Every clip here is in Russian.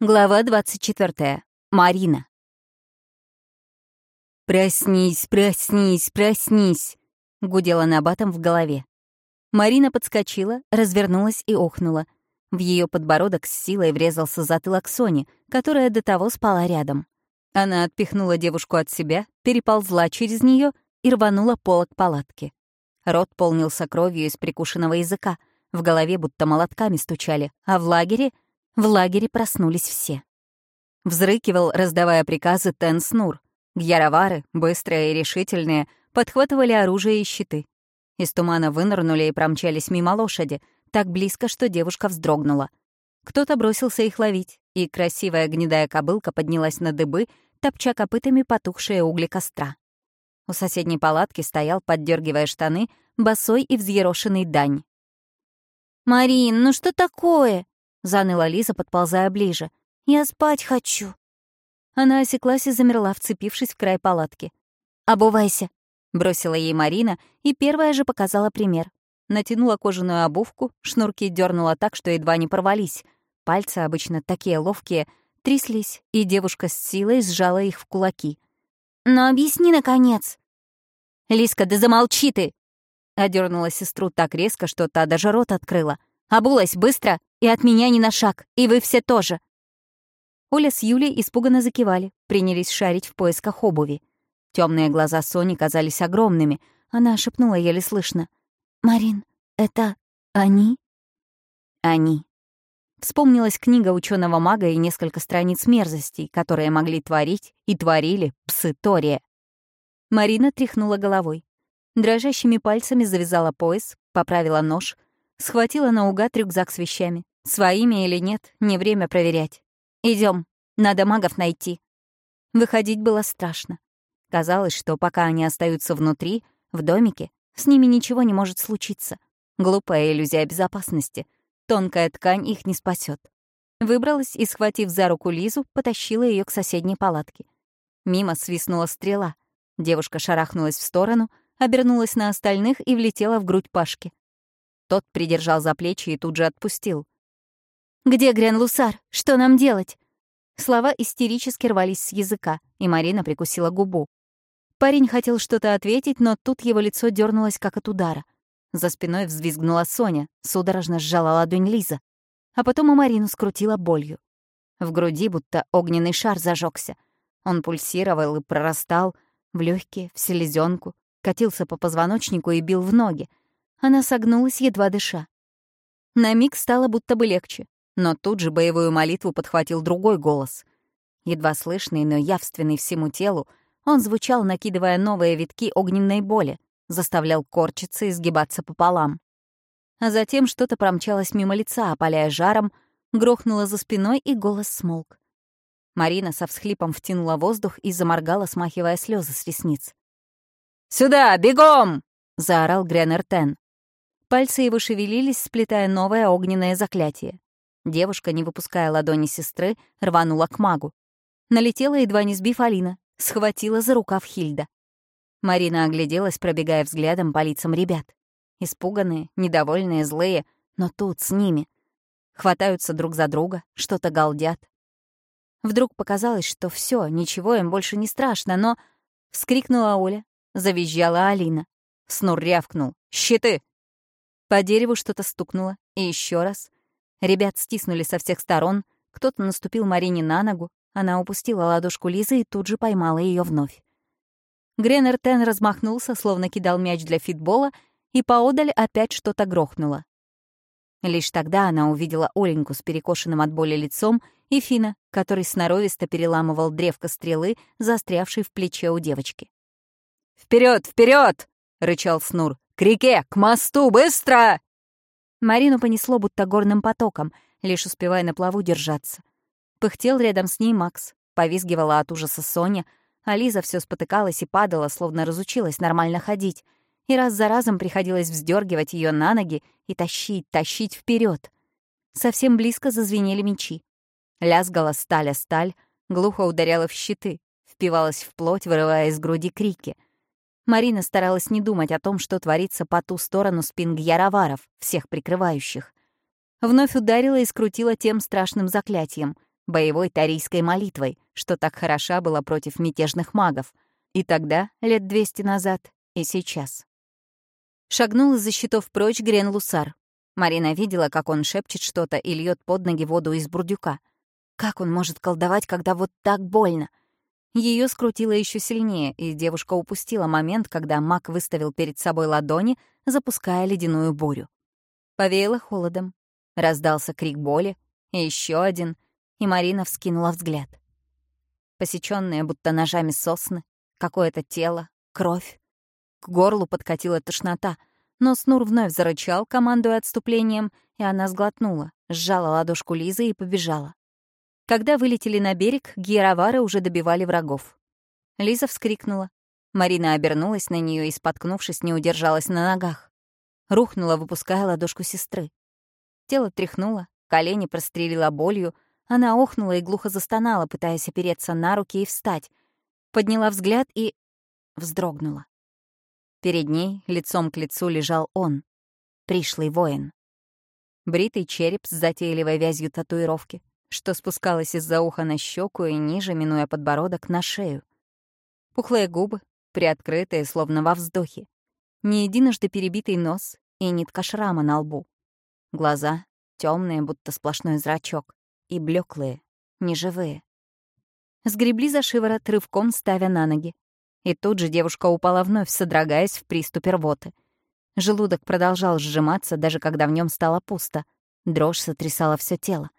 Глава 24. Марина. «Проснись, проснись, проснись!» — гудела набатом в голове. Марина подскочила, развернулась и охнула. В ее подбородок с силой врезался затылок Сони, которая до того спала рядом. Она отпихнула девушку от себя, переползла через нее и рванула полок палатки. Рот полнился кровью из прикушенного языка, в голове будто молотками стучали, а в лагере — в лагере проснулись все. Взрыкивал, раздавая приказы Тен Снур. Гьяровары, быстрые и решительные, подхватывали оружие и щиты. Из тумана вынырнули и промчались мимо лошади, так близко, что девушка вздрогнула. Кто-то бросился их ловить, и красивая гнедая кобылка поднялась на дыбы, топча копытами потухшие угли костра. У соседней палатки стоял, поддергивая штаны, босой и взъерошенный дань. «Марин, ну что такое?» — заныла Лиза, подползая ближе. «Я спать хочу». Она осеклась и замерла, вцепившись в край палатки. «Обувайся», — бросила ей Марина и первая же показала пример. Натянула кожаную обувку, шнурки дернула так, что едва не порвались. Пальцы, обычно такие ловкие, тряслись, и девушка с силой сжала их в кулаки. «Но объясни, наконец!» «Лиска, да замолчи ты!» Одернула сестру так резко, что та даже рот открыла. «Обулась быстро и от меня ни на шаг, и вы все тоже». Оля с Юлей испуганно закивали, принялись шарить в поисках обуви. Темные глаза Сони казались огромными. Она шепнула еле слышно. «Марин, это они?» «Они». Вспомнилась книга ученого мага и несколько страниц мерзостей, которые могли творить и творили псы Тория. Марина тряхнула головой. Дрожащими пальцами завязала пояс, поправила нож, схватила наугад рюкзак с вещами. Своими или нет, не время проверять. Идем, надо магов найти. Выходить было страшно. Казалось, что пока они остаются внутри, в домике, с ними ничего не может случиться. Глупая иллюзия безопасности. Тонкая ткань их не спасет. Выбралась и, схватив за руку Лизу, потащила ее к соседней палатке. Мимо свистнула стрела. Девушка шарахнулась в сторону, обернулась на остальных и влетела в грудь Пашки. Тот придержал за плечи и тут же отпустил. «Где Грен-Лусар? Что нам делать?» Слова истерически рвались с языка, и Марина прикусила губу. Парень хотел что-то ответить, но тут его лицо дернулось как от удара. За спиной взвизгнула Соня, судорожно сжала ладонь Лиза. А потом у Марину скрутила болью. В груди будто огненный шар зажегся. Он пульсировал и прорастал в легкие, в селезенку, катился по позвоночнику и бил в ноги. Она согнулась, едва дыша. На миг стало будто бы легче. Но тут же боевую молитву подхватил другой голос. Едва слышный, но явственный всему телу, он звучал, накидывая новые витки огненной боли, заставлял корчиться и сгибаться пополам. А затем что-то промчалось мимо лица, опаляя жаром, грохнуло за спиной, и голос смолк. Марина со всхлипом втянула воздух и заморгала, смахивая слезы с ресниц. «Сюда, бегом!» — заорал Греннер Тен. Пальцы его шевелились, сплетая новое огненное заклятие. Девушка, не выпуская ладони сестры, рванула к магу. Налетела, едва не сбив Алина, схватила за рукав Хильда. Марина огляделась, пробегая взглядом по лицам ребят. Испуганные, недовольные, злые, но тут с ними. Хватаются друг за друга, что-то галдят. Вдруг показалось, что все, ничего им больше не страшно, но... Вскрикнула Оля, завизжала Алина. Снур рявкнул. «Щиты!» По дереву что-то стукнуло, и еще раз — Ребят стиснули со всех сторон, кто-то наступил Марине на ногу, она упустила ладошку Лизы и тут же поймала ее вновь. Греннер Тен размахнулся, словно кидал мяч для фитбола, и поодаль опять что-то грохнуло. Лишь тогда она увидела Оленьку с перекошенным от боли лицом и Фина, который сноровисто переламывал древко стрелы, застрявшей в плече у девочки. Вперед, вперед! рычал Снур. «К реке! К мосту! Быстро!» Марину понесло будто горным потоком, лишь успевая на плаву держаться. Пыхтел рядом с ней Макс, повизгивала от ужаса Соня, а Лиза все спотыкалась и падала, словно разучилась нормально ходить, и раз за разом приходилось вздергивать ее на ноги и тащить, тащить вперед. Совсем близко зазвенели мечи. Лязгала сталь о сталь, глухо ударяла в щиты, впивалась в плоть, вырывая из груди крики — Марина старалась не думать о том, что творится по ту сторону спин гьяроваров, всех прикрывающих. Вновь ударила и скрутила тем страшным заклятием. боевой тарийской молитвой, что так хороша была против мятежных магов. И тогда, лет двести назад, и сейчас. Шагнул из-за щитов прочь Грен Лусар. Марина видела, как он шепчет что-то и льет под ноги воду из бурдюка. Как он может колдовать, когда вот так больно? Ее скрутило еще сильнее, и девушка упустила момент, когда маг выставил перед собой ладони, запуская ледяную бурю. Повеяло холодом. Раздался крик боли, и еще один, и Марина вскинула взгляд. Посеченные будто ножами сосны, какое-то тело, кровь. К горлу подкатила тошнота, но Снур вновь зарычал, командуя отступлением, и она сглотнула, сжала ладошку Лизы и побежала. Когда вылетели на берег, гиеровары уже добивали врагов. Лиза вскрикнула. Марина обернулась на нее и, споткнувшись, не удержалась на ногах. Рухнула, выпуская ладошку сестры. Тело тряхнуло, колени прострелила болью, она охнула и глухо застонала, пытаясь опереться на руки и встать. Подняла взгляд и... вздрогнула. Перед ней, лицом к лицу, лежал он, пришлый воин. Бритый череп с затейливой вязью татуировки, что спускалась из-за уха на щеку и ниже, минуя подбородок, на шею. Пухлые губы, приоткрытые, словно во вздохе. Не единожды перебитый нос и нитка шрама на лбу. Глаза темные, будто сплошной зрачок, и блеклые, неживые. Сгребли за шиворот, рывком ставя на ноги. И тут же девушка упала вновь, содрогаясь в приступе рвоты. Желудок продолжал сжиматься, даже когда в нем стало пусто. Дрожь сотрясала все тело.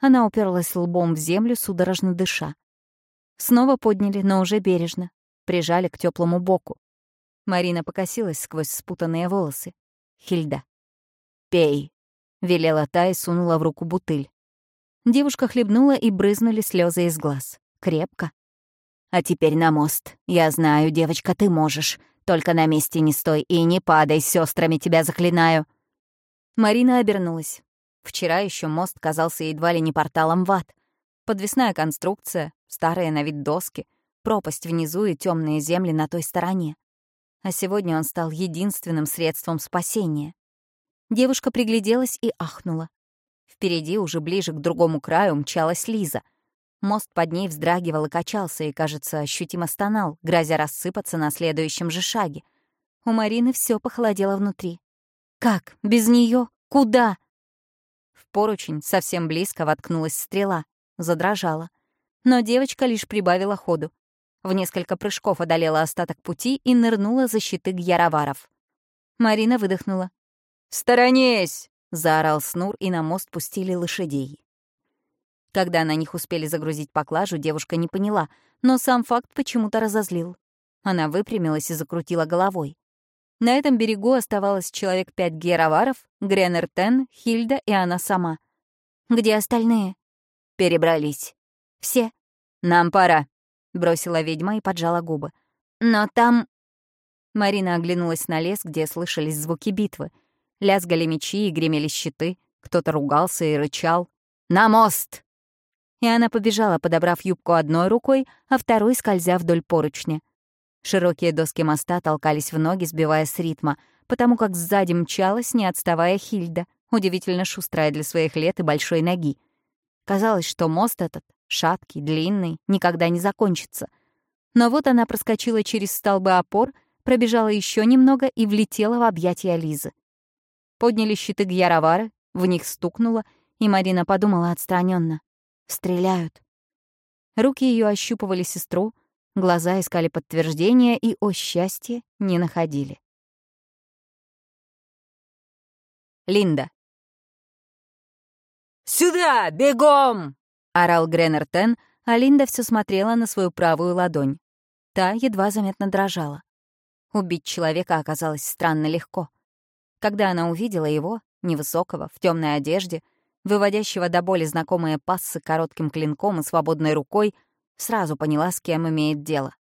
Она уперлась лбом в землю, судорожно дыша. Снова подняли, но уже бережно. Прижали к теплому боку. Марина покосилась сквозь спутанные волосы. Хильда. «Пей», — велела та и сунула в руку бутыль. Девушка хлебнула, и брызнули слезы из глаз. Крепко. «А теперь на мост. Я знаю, девочка, ты можешь. Только на месте не стой и не падай, сестрами тебя заклинаю». Марина обернулась. Вчера еще мост казался едва ли не порталом в ад. Подвесная конструкция, старые на вид доски, пропасть внизу и темные земли на той стороне. А сегодня он стал единственным средством спасения. Девушка пригляделась и ахнула. Впереди, уже ближе к другому краю, мчалась Лиза. Мост под ней вздрагивал и качался, и, кажется, ощутимо стонал, грозя рассыпаться на следующем же шаге. У Марины все похолодело внутри. «Как? Без нее? Куда?» Поручень совсем близко воткнулась стрела, задрожала. Но девочка лишь прибавила ходу. В несколько прыжков одолела остаток пути и нырнула за щиты гьяроваров. Марина выдохнула. «Сторонись!» — заорал Снур, и на мост пустили лошадей. Когда на них успели загрузить поклажу, девушка не поняла, но сам факт почему-то разозлил. Она выпрямилась и закрутила головой. На этом берегу оставалось человек пять героваров, Гренер Тен, Хильда и она сама. «Где остальные?» «Перебрались». «Все?» «Нам пора», — бросила ведьма и поджала губы. «Но там...» Марина оглянулась на лес, где слышались звуки битвы. Лязгали мечи и гремели щиты. Кто-то ругался и рычал. «На мост!» И она побежала, подобрав юбку одной рукой, а второй скользя вдоль поручня. Широкие доски моста толкались в ноги, сбивая с ритма, потому как сзади мчалась, не отставая Хильда, удивительно шустрая для своих лет и большой ноги. Казалось, что мост этот, шаткий, длинный, никогда не закончится. Но вот она проскочила через столбы опор, пробежала еще немного и влетела в объятия Лизы. Подняли щиты Гьяровары, в них стукнуло, и Марина подумала отстраненно: Стреляют. Руки ее ощупывали сестру, Глаза искали подтверждения и, о счастье, не находили. Линда. «Сюда! Бегом!» — орал Греннер Тен, а Линда все смотрела на свою правую ладонь. Та едва заметно дрожала. Убить человека оказалось странно легко. Когда она увидела его, невысокого, в темной одежде, выводящего до боли знакомые пассы коротким клинком и свободной рукой, Сразу поняла, с кем имеет дело.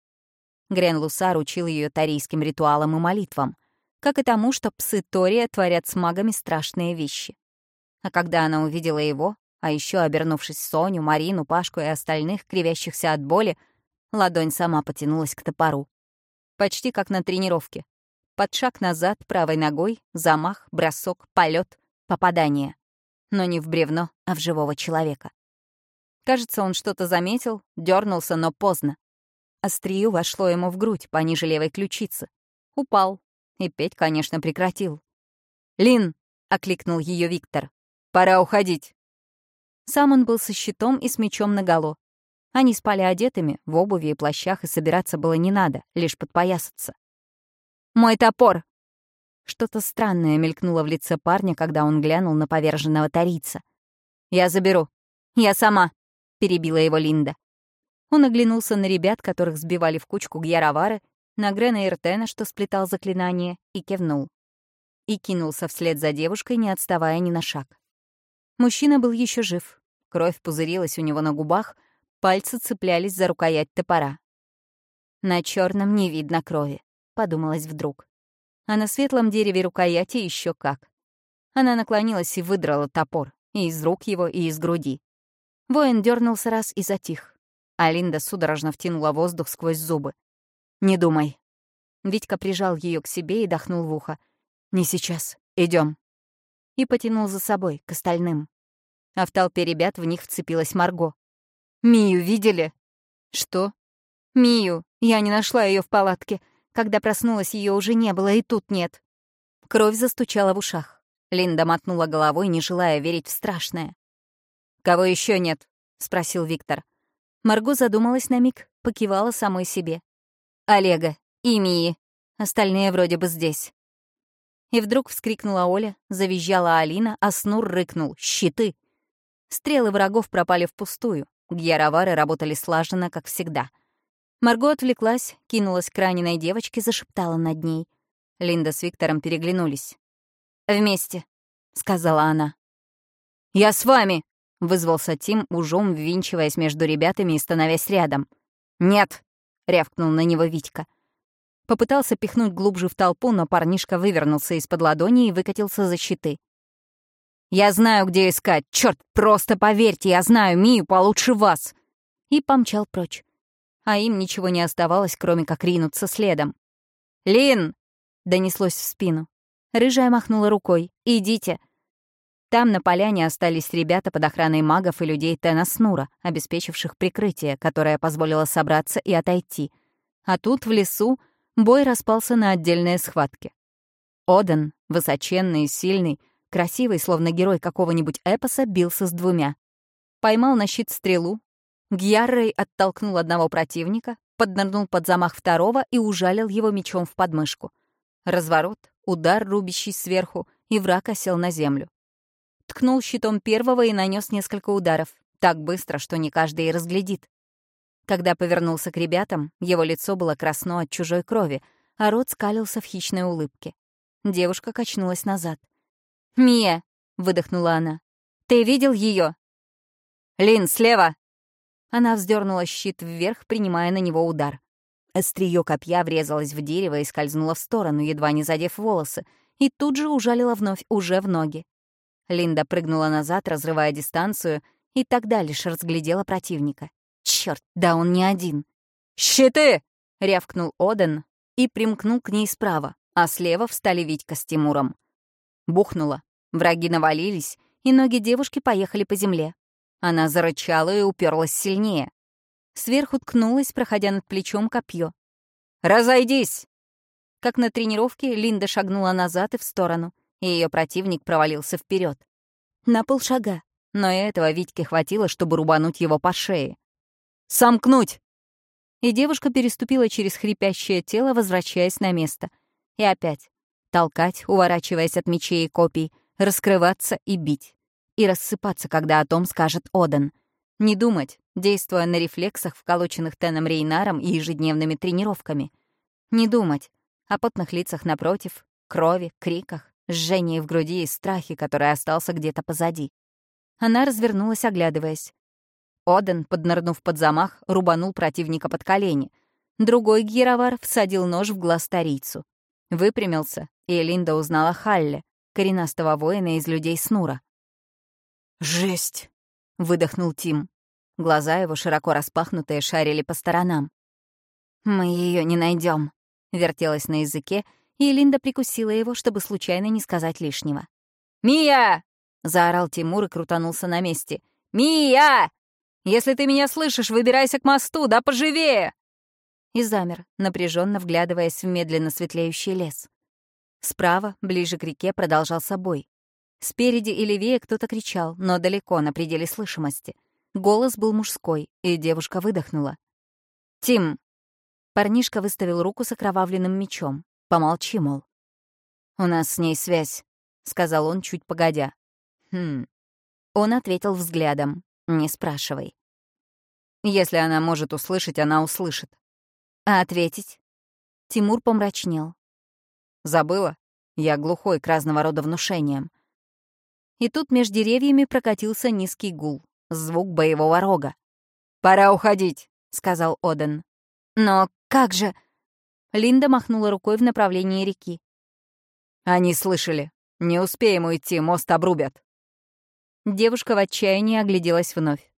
Грен Лусар учил ее тарийским ритуалам и молитвам, как и тому, что псы Тория творят с магами страшные вещи. А когда она увидела его, а еще обернувшись Соню, Марину, Пашку и остальных, кривящихся от боли, ладонь сама потянулась к топору. Почти как на тренировке. Под шаг назад, правой ногой, замах, бросок, полет, попадание. Но не в бревно, а в живого человека. Кажется, он что-то заметил, дернулся, но поздно. Острию вошло ему в грудь, пониже левой ключицы. Упал. И петь, конечно, прекратил. «Лин!» — окликнул ее Виктор. «Пора уходить!» Сам он был со щитом и с мечом наголо. Они спали одетыми, в обуви и плащах, и собираться было не надо, лишь подпоясаться. «Мой топор!» Что-то странное мелькнуло в лице парня, когда он глянул на поверженного тарийца. «Я заберу. Я сама!» — перебила его Линда. Он оглянулся на ребят, которых сбивали в кучку Гьяровары, на Грена Иртена, что сплетал заклинание, и кивнул. И кинулся вслед за девушкой, не отставая ни на шаг. Мужчина был еще жив. Кровь пузырилась у него на губах, пальцы цеплялись за рукоять топора. «На черном не видно крови», — подумалось вдруг. А на светлом дереве рукояти еще как. Она наклонилась и выдрала топор, и из рук его, и из груди. Воин дернулся раз и затих. А Линда судорожно втянула воздух сквозь зубы. «Не думай». Витька прижал ее к себе и дохнул в ухо. «Не сейчас. Идем. И потянул за собой, к остальным. А в толпе ребят в них вцепилась Марго. «Мию видели?» «Что?» «Мию. Я не нашла ее в палатке. Когда проснулась, ее уже не было, и тут нет». Кровь застучала в ушах. Линда мотнула головой, не желая верить в страшное. «Кого еще нет?» — спросил Виктор. Марго задумалась на миг, покивала самой себе. «Олега и Мии. Остальные вроде бы здесь». И вдруг вскрикнула Оля, завизжала Алина, а Снур рыкнул «Щиты!». Стрелы врагов пропали впустую. Гьяровары работали слаженно, как всегда. Марго отвлеклась, кинулась к раненой девочке, зашептала над ней. Линда с Виктором переглянулись. «Вместе», — сказала она. «Я с вами!» — вызвался Тим, ужом ввинчиваясь между ребятами и становясь рядом. «Нет!» — рявкнул на него Витька. Попытался пихнуть глубже в толпу, но парнишка вывернулся из-под ладони и выкатился за щиты. «Я знаю, где искать! Черт, просто поверьте, я знаю Мию получше вас!» И помчал прочь. А им ничего не оставалось, кроме как ринуться следом. «Лин!» — донеслось в спину. Рыжая махнула рукой. «Идите!» Там на поляне остались ребята под охраной магов и людей Тена Снура, обеспечивших прикрытие, которое позволило собраться и отойти. А тут, в лесу, бой распался на отдельные схватки. Оден, высоченный и сильный, красивый, словно герой какого-нибудь эпоса, бился с двумя. Поймал на щит стрелу, Гьяррей оттолкнул одного противника, поднырнул под замах второго и ужалил его мечом в подмышку. Разворот, удар, рубящий сверху, и враг осел на землю. Ткнул щитом первого и нанес несколько ударов, так быстро, что не каждый и разглядит. Когда повернулся к ребятам, его лицо было красно от чужой крови, а рот скалился в хищной улыбке. Девушка качнулась назад. «Мия!» — выдохнула она. «Ты видел ее? «Лин, слева!» Она вздернула щит вверх, принимая на него удар. Остриё копья врезалось в дерево и скользнуло в сторону, едва не задев волосы, и тут же ужалила вновь уже в ноги. Линда прыгнула назад, разрывая дистанцию, и тогда лишь разглядела противника. Черт, да он не один. «Щиты!» — рявкнул Оден и примкнул к ней справа, а слева встали Витька с Тимуром. Бухнуло. Враги навалились, и ноги девушки поехали по земле. Она зарычала и уперлась сильнее. Сверху ткнулась, проходя над плечом копье. «Разойдись!» Как на тренировке, Линда шагнула назад и в сторону, и ее противник провалился вперед. На полшага, но этого Витьке хватило, чтобы рубануть его по шее. Сомкнуть!» И девушка переступила через хрипящее тело, возвращаясь на место. И опять. Толкать, уворачиваясь от мечей и копий, раскрываться и бить. И рассыпаться, когда о том скажет Одан. Не думать, действуя на рефлексах, вколоченных Теном Рейнаром и ежедневными тренировками. Не думать о потных лицах напротив, крови, криках, жжении в груди и страхе, который остался где-то позади. Она развернулась, оглядываясь. Оден, поднырнув под замах, рубанул противника под колени. Другой гировар всадил нож в глаз старицу. Выпрямился, и Линда узнала Халле, коренастого воина из людей Снура. «Жесть!» — выдохнул Тим. Глаза его, широко распахнутые, шарили по сторонам. «Мы ее не найдем, вертелась на языке, и Линда прикусила его, чтобы случайно не сказать лишнего. «Мия!» — заорал Тимур и крутанулся на месте. «Мия!» Если ты меня слышишь, выбирайся к мосту, да поживее!» И замер, напряженно вглядываясь в медленно светлеющий лес. Справа, ближе к реке, продолжался бой. Спереди и левее кто-то кричал, но далеко, на пределе слышимости. Голос был мужской, и девушка выдохнула. «Тим!» Парнишка выставил руку с окровавленным мечом. Помолчи, мол. «У нас с ней связь», — сказал он чуть погодя. «Хм». Он ответил взглядом. «Не спрашивай». «Если она может услышать, она услышит». «А ответить?» Тимур помрачнел. «Забыла? Я глухой к разного рода внушениям. И тут между деревьями прокатился низкий гул, звук боевого рога. «Пора уходить», — сказал Оден. «Но как же...» Линда махнула рукой в направлении реки. «Они слышали. Не успеем уйти, мост обрубят». Девушка в отчаянии огляделась вновь.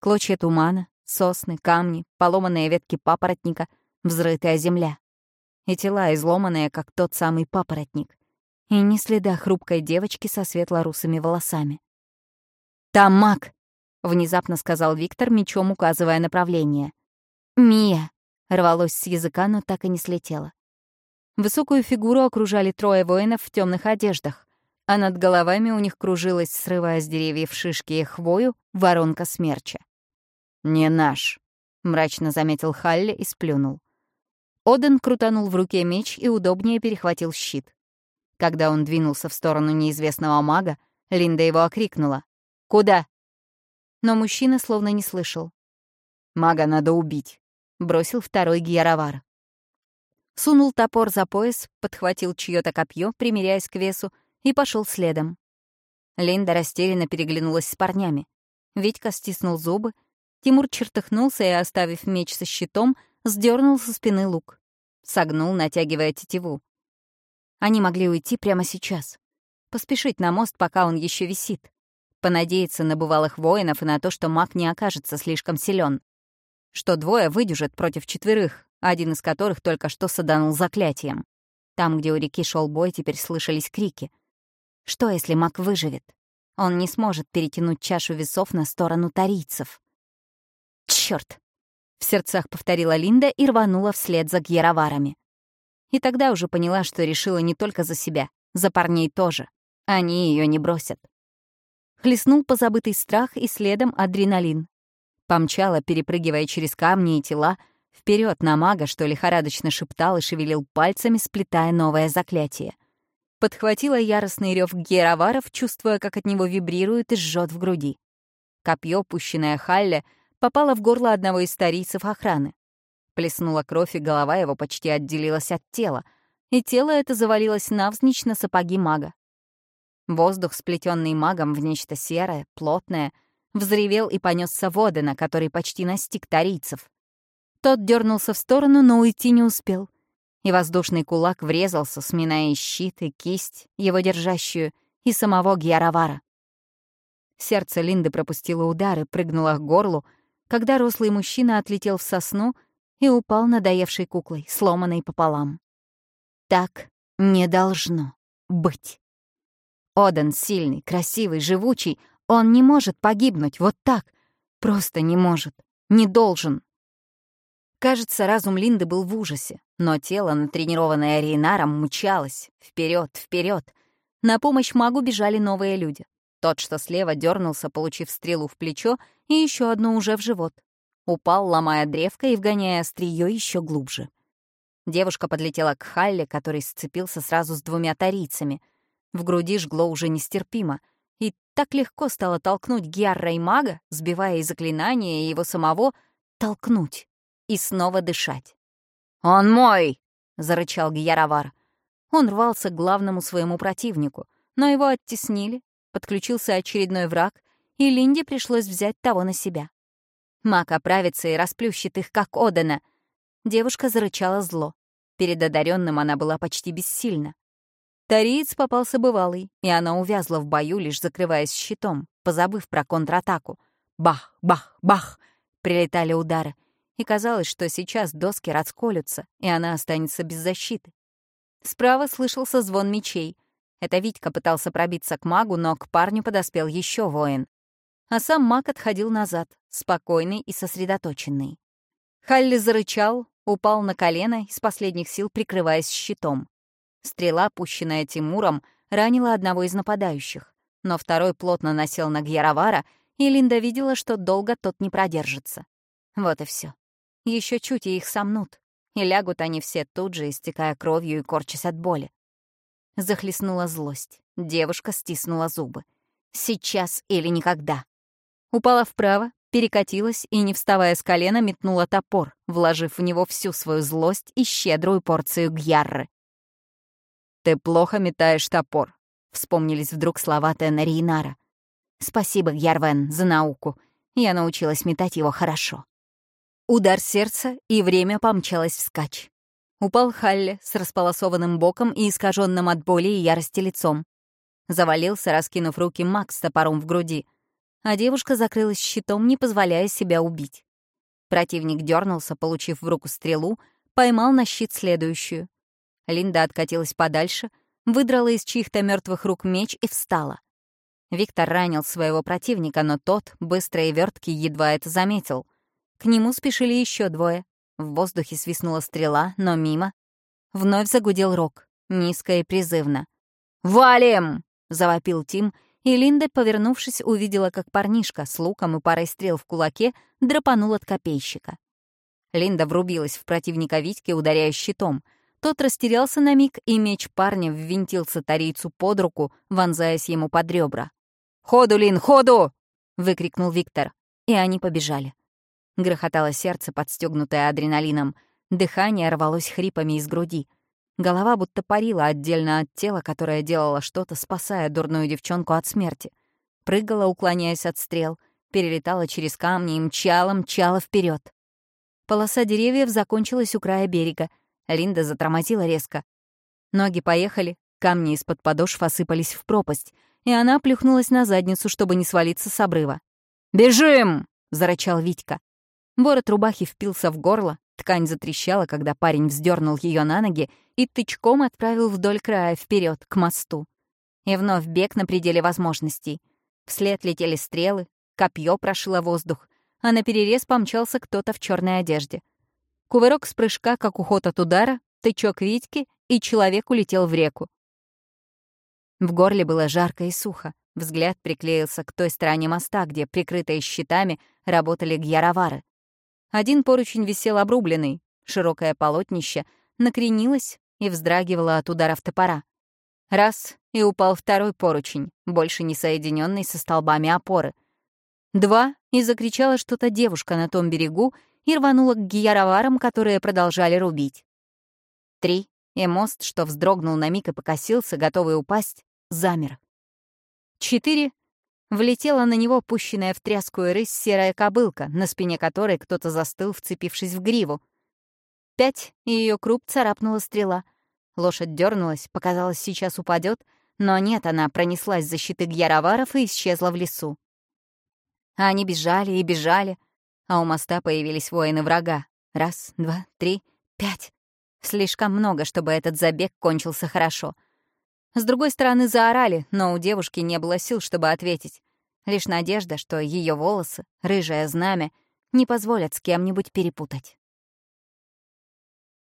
Клочья тумана, сосны, камни, поломанные ветки папоротника, взрытая земля. И тела, изломанные, как тот самый папоротник. И ни следа хрупкой девочки со светло-русыми волосами. «Там маг!» — внезапно сказал Виктор, мечом указывая направление. «Мия!» — рвалось с языка, но так и не слетело. Высокую фигуру окружали трое воинов в темных одеждах, а над головами у них кружилась, срывая с деревьев шишки и хвою, воронка смерча. «Не наш», — мрачно заметил Халли и сплюнул. Оден крутанул в руке меч и удобнее перехватил щит. Когда он двинулся в сторону неизвестного мага, Линда его окрикнула. «Куда?» Но мужчина словно не слышал. «Мага надо убить», — бросил второй гьяровар. Сунул топор за пояс, подхватил чьё-то копье, примеряясь к весу, и пошел следом. Линда растерянно переглянулась с парнями. Витька стиснул зубы, Тимур чертыхнулся и, оставив меч со щитом, сдернул со спины лук. Согнул, натягивая тетиву. Они могли уйти прямо сейчас. Поспешить на мост, пока он еще висит. Понадеяться на бывалых воинов и на то, что маг не окажется слишком силен. Что двое выдержат против четверых, один из которых только что саданул заклятием. Там, где у реки шел бой, теперь слышались крики. Что, если маг выживет? Он не сможет перетянуть чашу весов на сторону тарийцев. Черт! в сердцах повторила Линда и рванула вслед за гьяроварами. И тогда уже поняла, что решила не только за себя, за парней тоже. Они ее не бросят. Хлестнул позабытый страх и следом адреналин. Помчала, перепрыгивая через камни и тела, вперед на мага, что лихорадочно шептал и шевелил пальцами, сплетая новое заклятие. Подхватила яростный рев героваров, чувствуя, как от него вибрирует и жжет в груди. Копье, пущенное Халле, попало в горло одного из старийцев охраны. Плеснула кровь, и голова его почти отделилась от тела, и тело это завалилось навзничь на сапоги мага. Воздух, сплетенный магом в нечто серое, плотное, взревел и понесся Водена, который почти настиг тарийцев. Тот дернулся в сторону, но уйти не успел. И воздушный кулак врезался, сминая щит, и кисть, его держащую, и самого Гьяровара. Сердце Линды пропустило удар и прыгнуло к горлу, когда рослый мужчина отлетел в сосну и упал надоевшей куклой, сломанной пополам. Так не должно быть. Оден сильный, красивый, живучий, он не может погибнуть вот так. Просто не может. Не должен. Кажется, разум Линды был в ужасе, но тело, натренированное Рейнаром, мчалось. вперед, вперед. На помощь магу бежали новые люди. Тот, что слева, дернулся, получив стрелу в плечо, и еще одну уже в живот. Упал, ломая древко и вгоняя острие еще глубже. Девушка подлетела к Халле, который сцепился сразу с двумя тарийцами. В груди жгло уже нестерпимо. И так легко стало толкнуть Гиарра и мага, сбивая и заклинания, и его самого, толкнуть и снова дышать. «Он мой!» — зарычал Гьяровар. Он рвался к главному своему противнику, но его оттеснили, подключился очередной враг, и Линде пришлось взять того на себя. Маг оправится и расплющит их, как Одена. Девушка зарычала зло. Перед одаренным она была почти бессильна. Тариец попался бывалый, и она увязла в бою, лишь закрываясь щитом, позабыв про контратаку. Бах, бах, бах! Прилетали удары, и казалось, что сейчас доски расколются, и она останется без защиты. Справа слышался звон мечей. Это Витька пытался пробиться к магу, но к парню подоспел еще воин. а сам маг отходил назад, спокойный и сосредоточенный. Халли зарычал, упал на колено, из последних сил прикрываясь щитом. Стрела, пущенная Тимуром, ранила одного из нападающих, но второй плотно насел на Гьяровара, и Линда видела, что долго тот не продержится. Вот и все. Еще чуть и их сомнут, и лягут они все тут же, истекая кровью и корчась от боли. Захлестнула злость. Девушка стиснула зубы. Сейчас или никогда. Упала вправо, перекатилась и, не вставая с колена, метнула топор, вложив в него всю свою злость и щедрую порцию гьярры. «Ты плохо метаешь топор», — вспомнились вдруг слова Тена Рейнара. «Спасибо, Гьярвен, за науку. Я научилась метать его хорошо». Удар сердца, и время помчалось вскачь. Упал Халли с располосованным боком и искаженным от боли и ярости лицом. Завалился, раскинув руки Макс с топором в груди — а девушка закрылась щитом, не позволяя себя убить. Противник дернулся, получив в руку стрелу, поймал на щит следующую. Линда откатилась подальше, выдрала из чьих-то мертвых рук меч и встала. Виктор ранил своего противника, но тот, быстро и верткий, едва это заметил. К нему спешили еще двое. В воздухе свистнула стрела, но мимо. Вновь загудел рог, низко и призывно. «Валим!» — завопил Тим — и Линда, повернувшись, увидела, как парнишка с луком и парой стрел в кулаке драпанул от копейщика. Линда врубилась в противника Витьки, ударяя щитом. Тот растерялся на миг, и меч парня ввинтился тарийцу под руку, вонзаясь ему под ребра. «Ходу, Лин, ходу!» — выкрикнул Виктор. И они побежали. Грохотало сердце, подстегнутое адреналином. Дыхание рвалось хрипами из груди. Голова будто парила отдельно от тела, которое делало что-то, спасая дурную девчонку от смерти. Прыгала, уклоняясь от стрел, перелетала через камни и мчала, мчала вперед. Полоса деревьев закончилась у края берега. Линда затормозила резко. Ноги поехали, камни из-под подошв осыпались в пропасть, и она плюхнулась на задницу, чтобы не свалиться с обрыва. «Бежим!» — зарычал Витька. Борот рубахи впился в горло, ткань затрещала, когда парень вздернул ее на ноги и тычком отправил вдоль края вперед к мосту. И вновь бег на пределе возможностей. Вслед летели стрелы, копье прошило воздух, а на перерез помчался кто-то в черной одежде. Кувырок с прыжка, как уход от удара, тычок Витьки, и человек улетел в реку. В горле было жарко и сухо. Взгляд приклеился к той стороне моста, где, прикрытые щитами, работали гьяровары. Один поручень висел обрубленный, широкое полотнище накренилось и вздрагивала от ударов топора. Раз — и упал второй поручень, больше не соединенный со столбами опоры. Два — и закричала что-то девушка на том берегу и рванула к гияроварам, которые продолжали рубить. Три — и мост, что вздрогнул на миг и покосился, готовый упасть, замер. Четыре — влетела на него пущенная в тряскую рысь серая кобылка, на спине которой кто-то застыл, вцепившись в гриву — Пять, и ее круп царапнула стрела. Лошадь дернулась, показалось, сейчас упадет, но нет, она пронеслась за щиты гьяроваров и исчезла в лесу. А они бежали и бежали, а у моста появились воины врага. Раз, два, три, пять. Слишком много, чтобы этот забег кончился хорошо. С другой стороны заорали, но у девушки не было сил, чтобы ответить. Лишь надежда, что ее волосы, рыжее знамя, не позволят с кем-нибудь перепутать.